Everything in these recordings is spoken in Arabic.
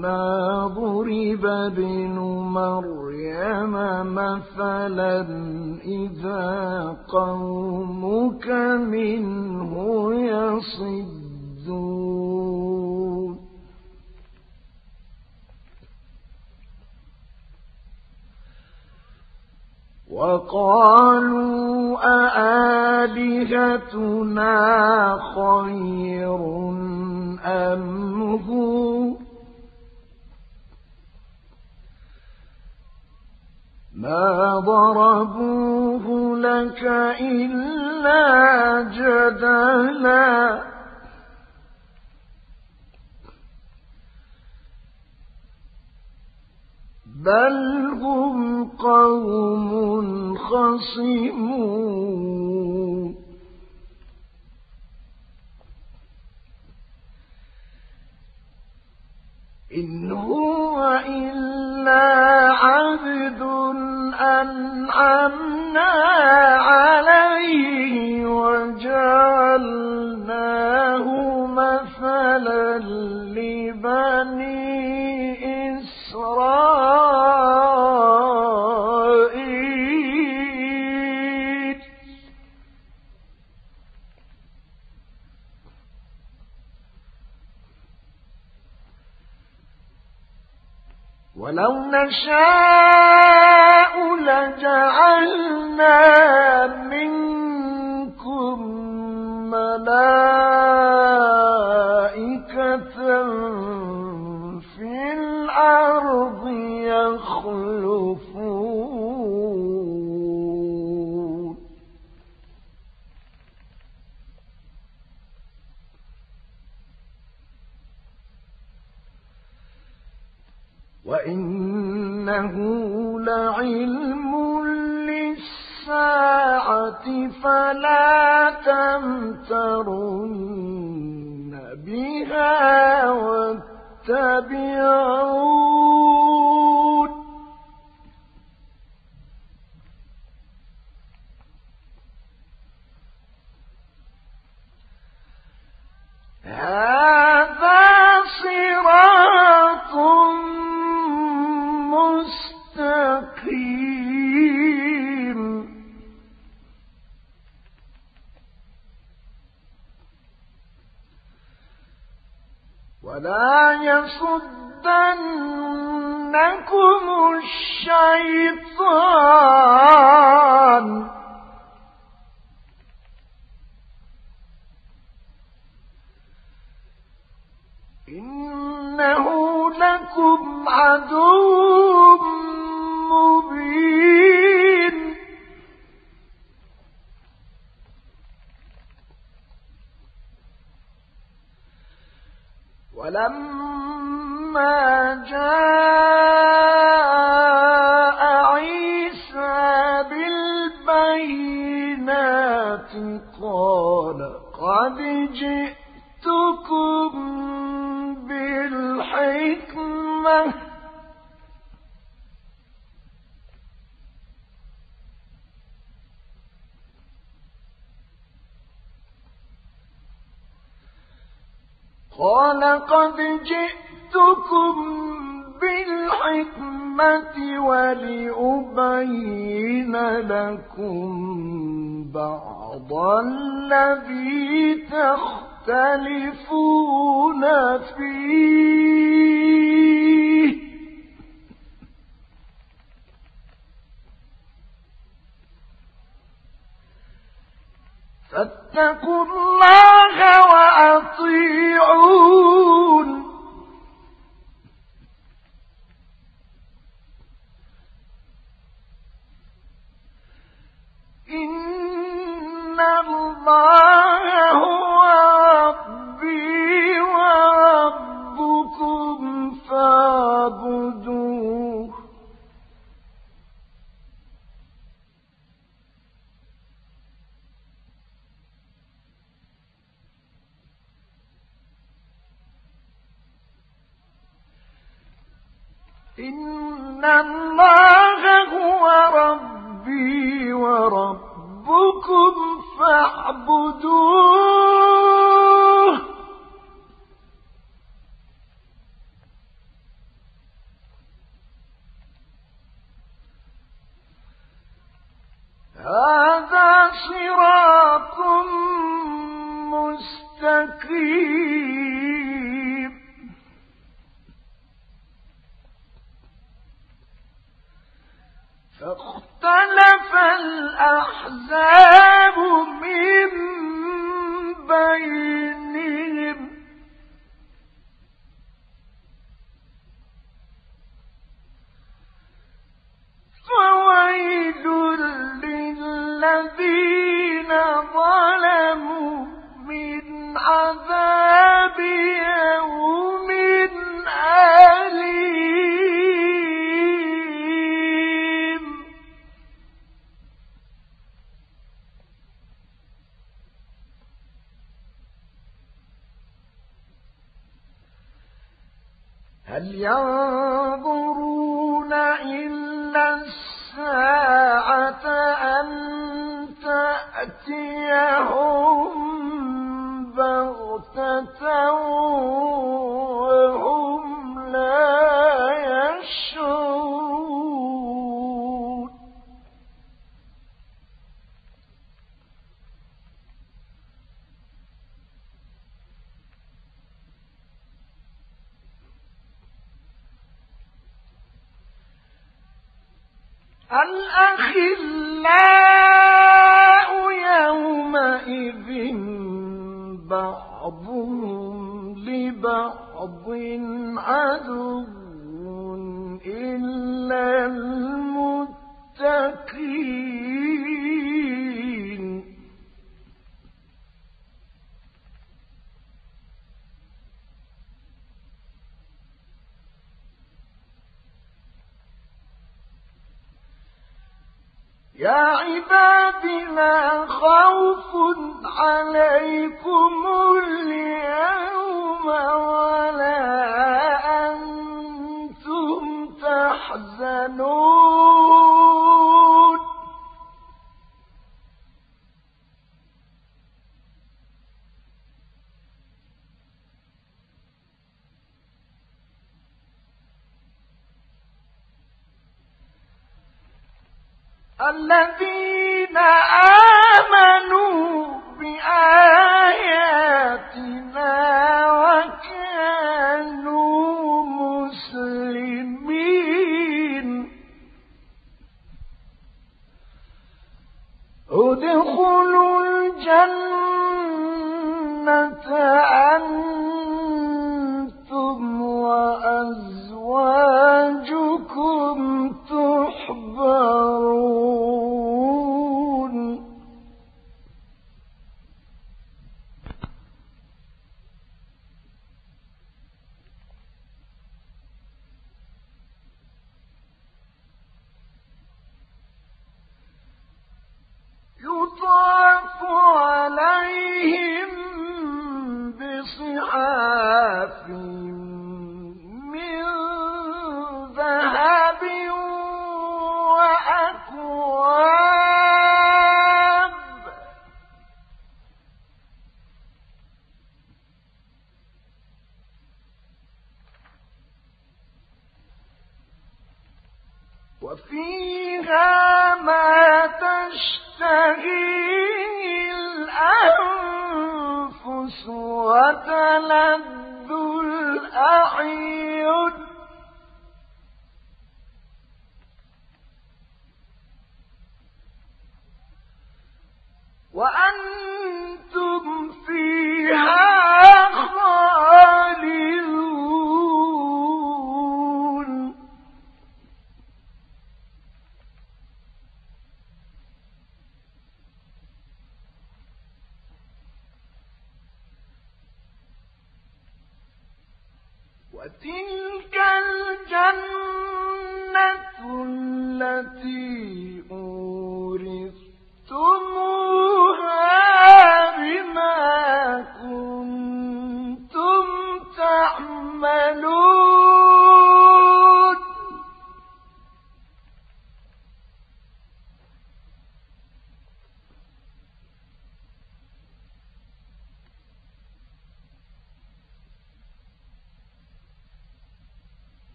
ولما ضرب ابن مريم مثلا إذا قومك منه يصدون. وقالوا أآلهتنا خير أم هو؟ ما ضربوه لك إلا جدلا بل هم قوم خصمون إن هو إلا عبد أنعمنا ولما جاء عيسى بالبينات قال قد جئتكم بالحكمة. قال قد جئتكم بالحكمة ولأبين لكم بعض الذي تختلفون فيه. فاتقوا الله إن الله هو ربي وربكم فاعبدوه فاختلف الأحزاب من بينهم هل ينظرون لبعض عدو إلا المتقين. يا عباد لا خوف عليكم اليوم ولا أنتم تحزنون. الذين تشتهيه الأنفس وتلذ التي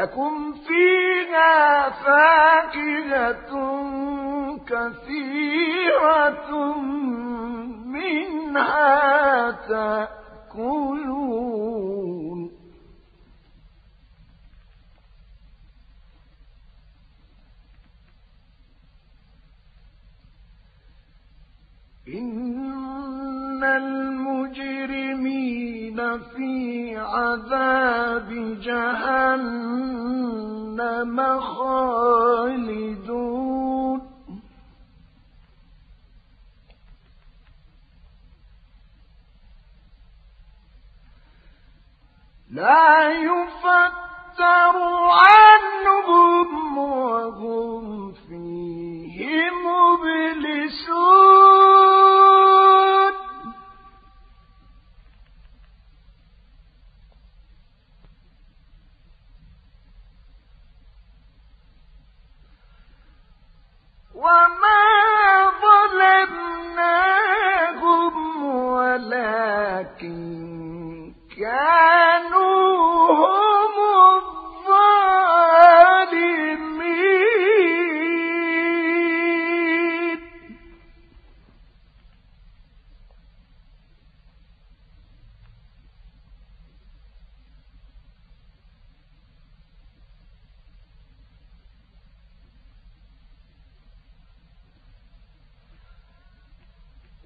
لكم فيها فاكهة كثيرة منها تأكلون. إن المجرمين في عذاب جهنم. خالدون لا يفتر عنهم وهم فيه مبلسون.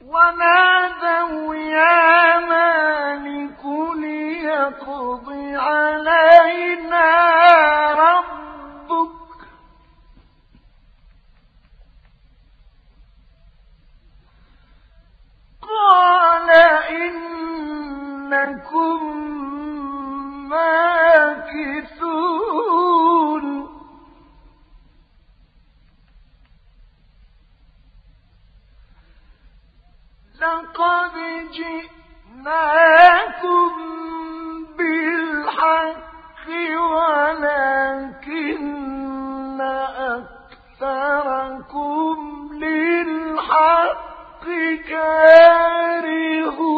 ونادوا يا مالك ليقض أكثركم للحق كارهون.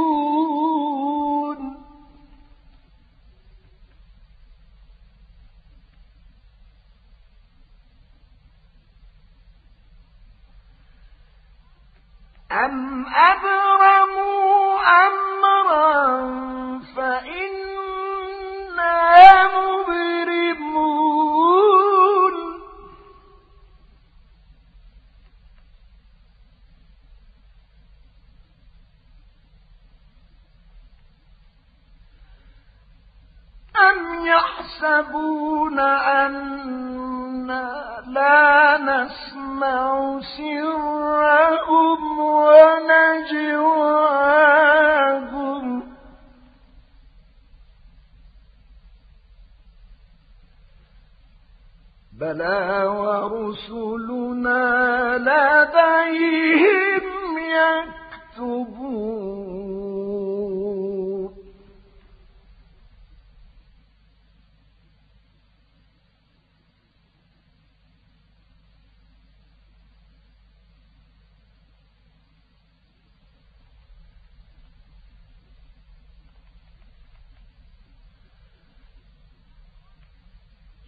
يحسبون أنا لا نسمع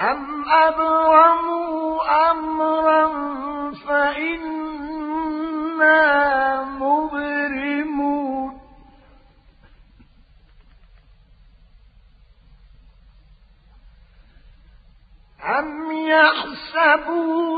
أم أبرموا أمرا فإنا مبرمون أم يحسبون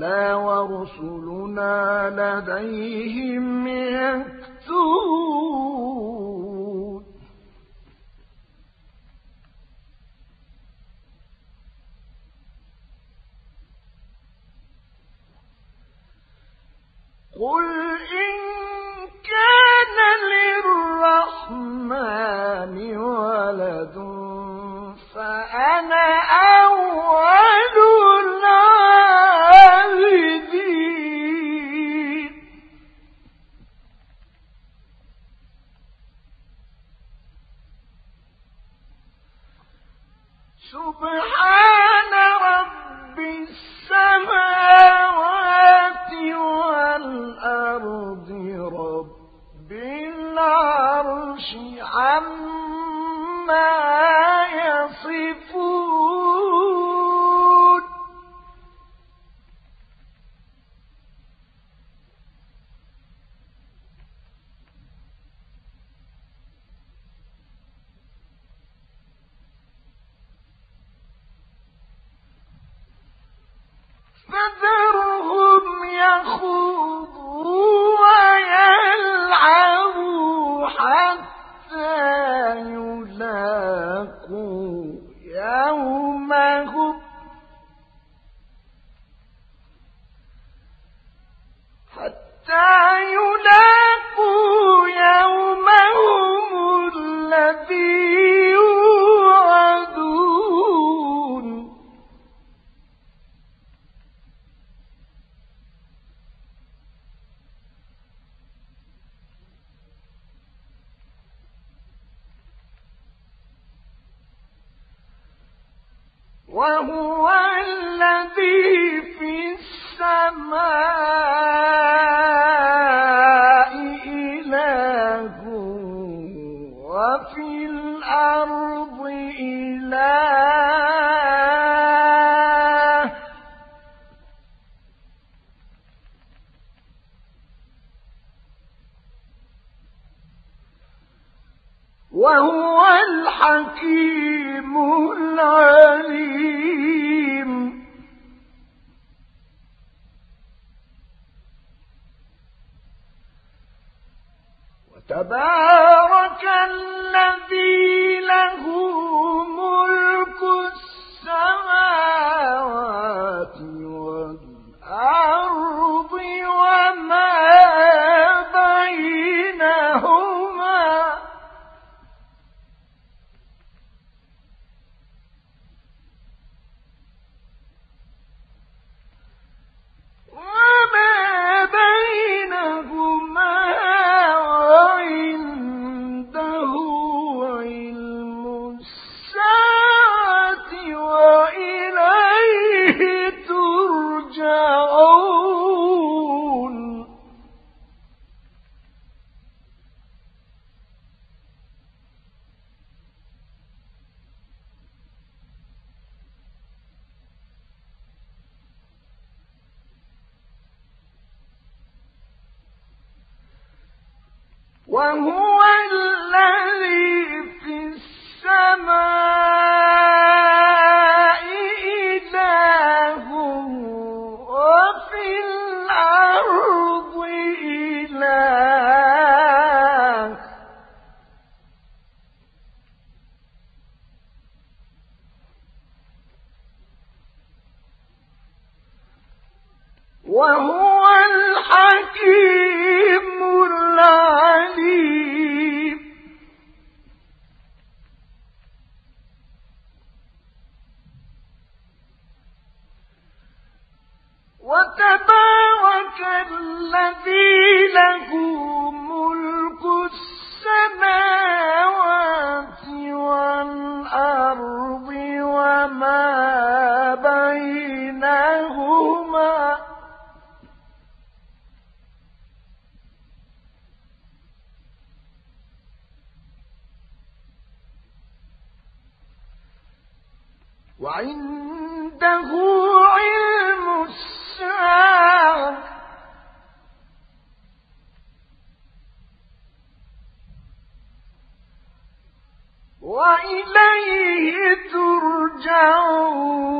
بلى ورسلنا لديهم يكتبون قل إن 欢呼。الحكيم العليم. وتبارك الذي له وعنده علم الساعة. وإليه ترجعون.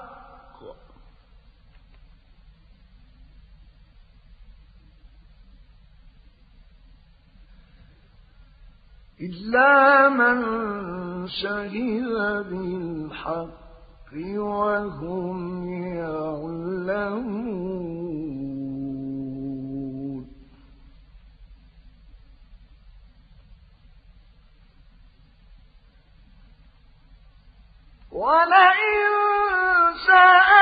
إلا من شهد بالحق وهم يعلمون. ولئن سألتهم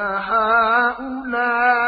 هؤلاء